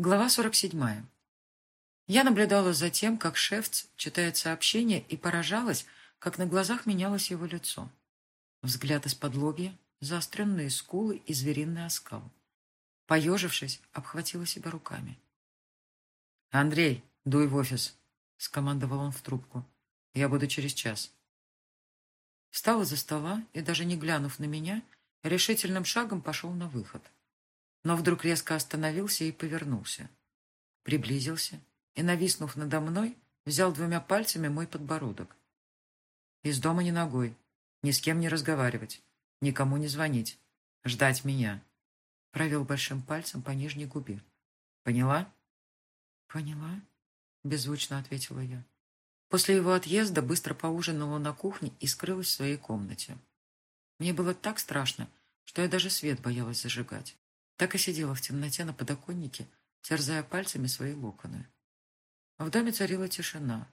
Глава 47. Я наблюдала за тем, как Шефц читает сообщение и поражалась, как на глазах менялось его лицо. Взгляд из-под лобья, заостренные скулы и звериный оскал. Поежившись, обхватила себя руками. «Андрей, дуй в офис», — скомандовал он в трубку. «Я буду через час». Встал из-за стола и, даже не глянув на меня, решительным шагом пошел на выход но вдруг резко остановился и повернулся. Приблизился и, нависнув надо мной, взял двумя пальцами мой подбородок. Из дома ни ногой, ни с кем не разговаривать, никому не звонить, ждать меня. Провел большим пальцем по нижней губе. Поняла? Поняла, беззвучно ответила я. После его отъезда быстро поужинала на кухне и скрылась в своей комнате. Мне было так страшно, что я даже свет боялась зажигать. Так и сидела в темноте на подоконнике, терзая пальцами свои локоны. В доме царила тишина,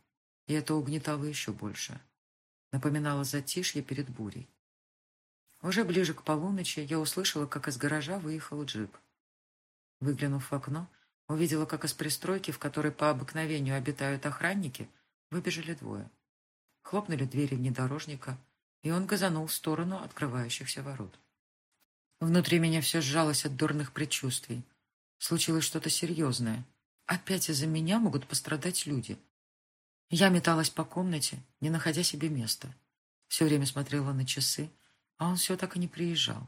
и это угнетало еще больше. Напоминало затишье перед бурей. Уже ближе к полуночи я услышала, как из гаража выехал джип. Выглянув в окно, увидела, как из пристройки, в которой по обыкновению обитают охранники, выбежали двое. Хлопнули двери внедорожника, и он газанул в сторону открывающихся ворот. Внутри меня все сжалось от дурных предчувствий. Случилось что-то серьезное. Опять из-за меня могут пострадать люди. Я металась по комнате, не находя себе места. Все время смотрела на часы, а он все так и не приезжал.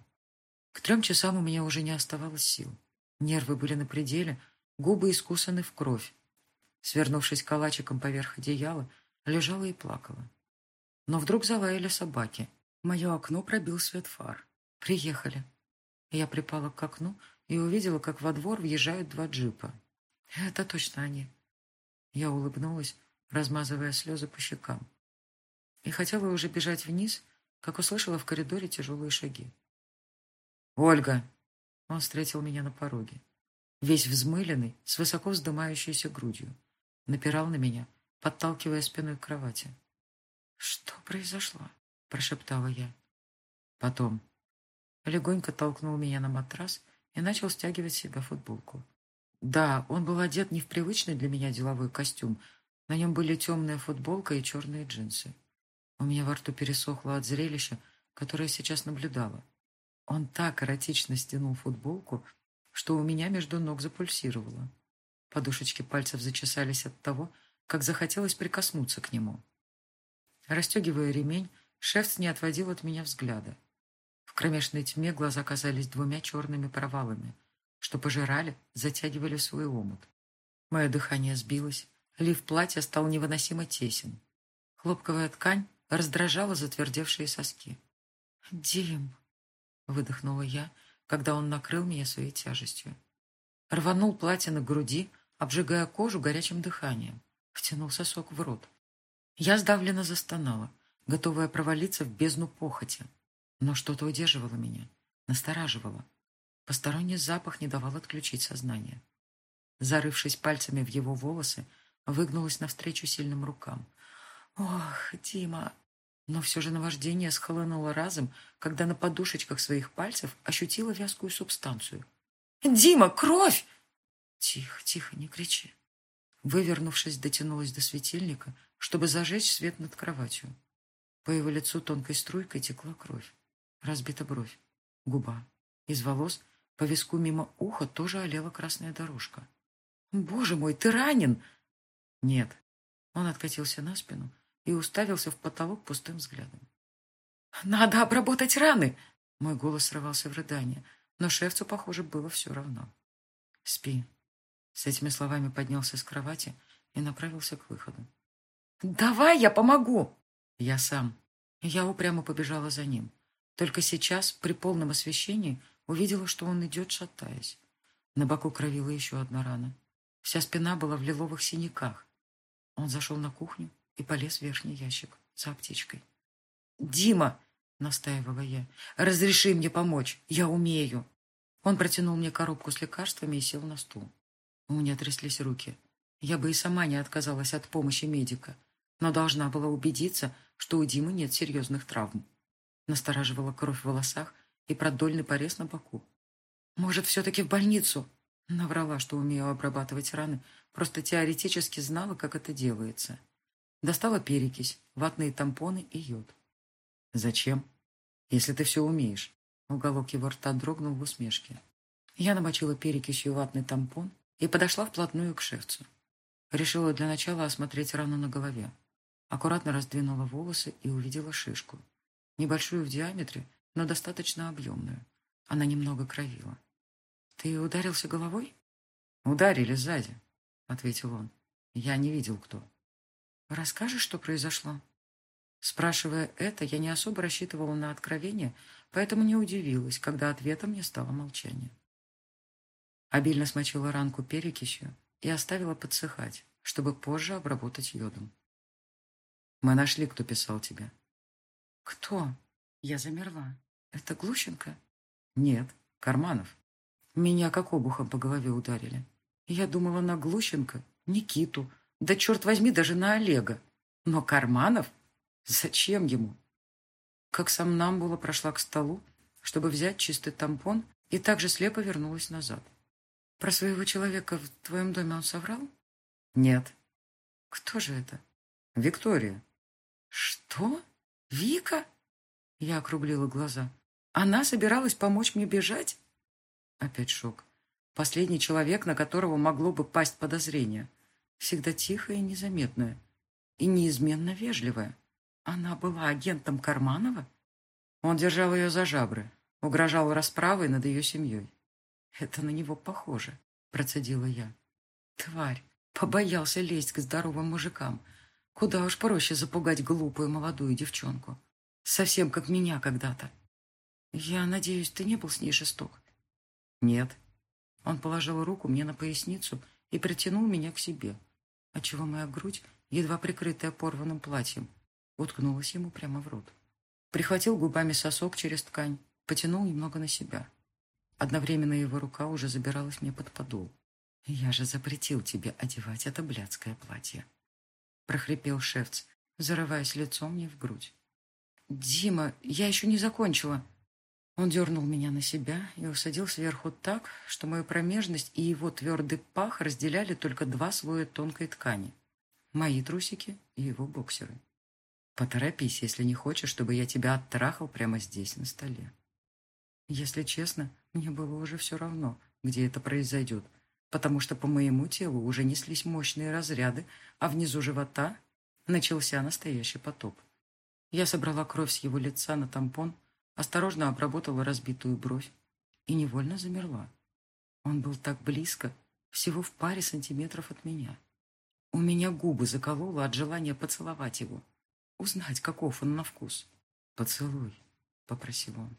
К трем часам у меня уже не оставалось сил. Нервы были на пределе, губы искусаны в кровь. Свернувшись калачиком поверх одеяла, лежала и плакала. Но вдруг залаяли собаки. Мое окно пробил свет фар. Приехали. Я припала к окну и увидела, как во двор въезжают два джипа. Это точно они. Я улыбнулась, размазывая слезы по щекам. И хотела уже бежать вниз, как услышала в коридоре тяжелые шаги. «Ольга!» Он встретил меня на пороге. Весь взмыленный, с высоко вздымающейся грудью. Напирал на меня, подталкивая спиной к кровати. «Что произошло?» – прошептала я. «Потом», легонько толкнул меня на матрас и начал стягивать с себя футболку. Да, он был одет не в привычный для меня деловой костюм. На нем были темная футболка и черные джинсы. У меня во рту пересохло от зрелища, которое сейчас наблюдала. Он так эротично стянул футболку, что у меня между ног запульсировало. Подушечки пальцев зачесались от того, как захотелось прикоснуться к нему. Расстегивая ремень, шеф не отводил от меня взгляда кромешной тьме глаза казались двумя черными провалами, что пожирали, затягивали свой омут. Мое дыхание сбилось, лиф платья стал невыносимо тесен. Хлопковая ткань раздражала затвердевшие соски. «Дим!» — выдохнула я, когда он накрыл меня своей тяжестью. Рванул платье на груди, обжигая кожу горячим дыханием. Втянул сосок в рот. Я сдавленно застонала, готовая провалиться в бездну похоти. Но что-то удерживало меня, настораживало. Посторонний запах не давал отключить сознание. Зарывшись пальцами в его волосы, выгнулась навстречу сильным рукам. «Ох, Дима!» Но все же наваждение схлынуло разом, когда на подушечках своих пальцев ощутила вязкую субстанцию. «Дима, кровь!» «Тихо, тихо, не кричи!» Вывернувшись, дотянулась до светильника, чтобы зажечь свет над кроватью. По его лицу тонкой струйкой текла кровь. Разбита бровь, губа. Из волос по виску мимо уха тоже олела красная дорожка. «Боже мой, ты ранен!» «Нет». Он откатился на спину и уставился в потолок пустым взглядом. «Надо обработать раны!» Мой голос срывался в рыдание, но шефцу, похоже, было все равно. «Спи». С этими словами поднялся с кровати и направился к выходу. «Давай я помогу!» «Я сам». Я упрямо побежала за ним. Только сейчас, при полном освещении, увидела, что он идет, шатаясь. На боку кровила еще одна рана. Вся спина была в лиловых синяках. Он зашел на кухню и полез в верхний ящик за аптечкой. «Дима!» — настаивала я. «Разреши мне помочь. Я умею!» Он протянул мне коробку с лекарствами и сел на стул. У меня тряслись руки. Я бы и сама не отказалась от помощи медика, но должна была убедиться, что у Димы нет серьезных травм. Настораживала кровь в волосах и продольный порез на боку. «Может, все-таки в больницу?» Наврала, что умею обрабатывать раны, просто теоретически знала, как это делается. Достала перекись, ватные тампоны и йод. «Зачем? Если ты все умеешь». Уголок его рта дрогнул в усмешке. Я намочила перекисью ватный тампон и подошла вплотную к шефцу. Решила для начала осмотреть рану на голове. Аккуратно раздвинула волосы и увидела шишку. Небольшую в диаметре, но достаточно объемную. Она немного кровила. «Ты ударился головой?» «Ударили сзади», — ответил он. «Я не видел, кто». «Расскажешь, что произошло?» Спрашивая это, я не особо рассчитывала на откровение, поэтому не удивилась, когда ответом мне стало молчание. Обильно смочила ранку перекисью и оставила подсыхать, чтобы позже обработать йодом. «Мы нашли, кто писал тебя». «Кто?» Я замерла. «Это Глущенко?» «Нет, Карманов». Меня как обухом по голове ударили. Я думала на Глущенко, Никиту, да, черт возьми, даже на Олега. Но Карманов? Зачем ему? Как сам нам было прошла к столу, чтобы взять чистый тампон, и также слепо вернулась назад. Про своего человека в твоем доме он соврал? Нет. Кто же это? Виктория. Что? Вика? Я округлила глаза. Она собиралась помочь мне бежать? Опять шок. Последний человек, на которого могло бы пасть подозрение. Всегда тихая и незаметная. И неизменно вежливая. Она была агентом Карманова? Он держал ее за жабры, угрожал расправой над ее семьей. «Это на него похоже», — процедила я. «Тварь! Побоялся лезть к здоровым мужикам. Куда уж проще запугать глупую молодую девчонку. Совсем как меня когда-то. Я надеюсь, ты не был с ней жесток?» «Нет». Он положил руку мне на поясницу и притянул меня к себе, отчего моя грудь, едва прикрытая порванным платьем, уткнулась ему прямо в рот. Прихватил губами сосок через ткань, потянул немного на себя. Одновременно его рука уже забиралась мне под подол. «Я же запретил тебе одевать это блядское платье», — прохрипел шефц, зарываясь лицом мне в грудь. «Дима, я еще не закончила». Он дернул меня на себя и усадил сверху так, что мою промежность и его твердый пах разделяли только два слоя тонкой ткани. Мои трусики и его боксеры. «Поторопись, если не хочешь, чтобы я тебя оттрахал прямо здесь, на столе». Если честно, мне было уже все равно, где это произойдет, потому что по моему телу уже неслись мощные разряды, а внизу живота начался настоящий потоп. Я собрала кровь с его лица на тампон, осторожно обработала разбитую бровь и невольно замерла. Он был так близко, всего в паре сантиметров от меня. У меня губы закололо от желания поцеловать его, узнать, каков он на вкус. «Поцелуй», — попросил он.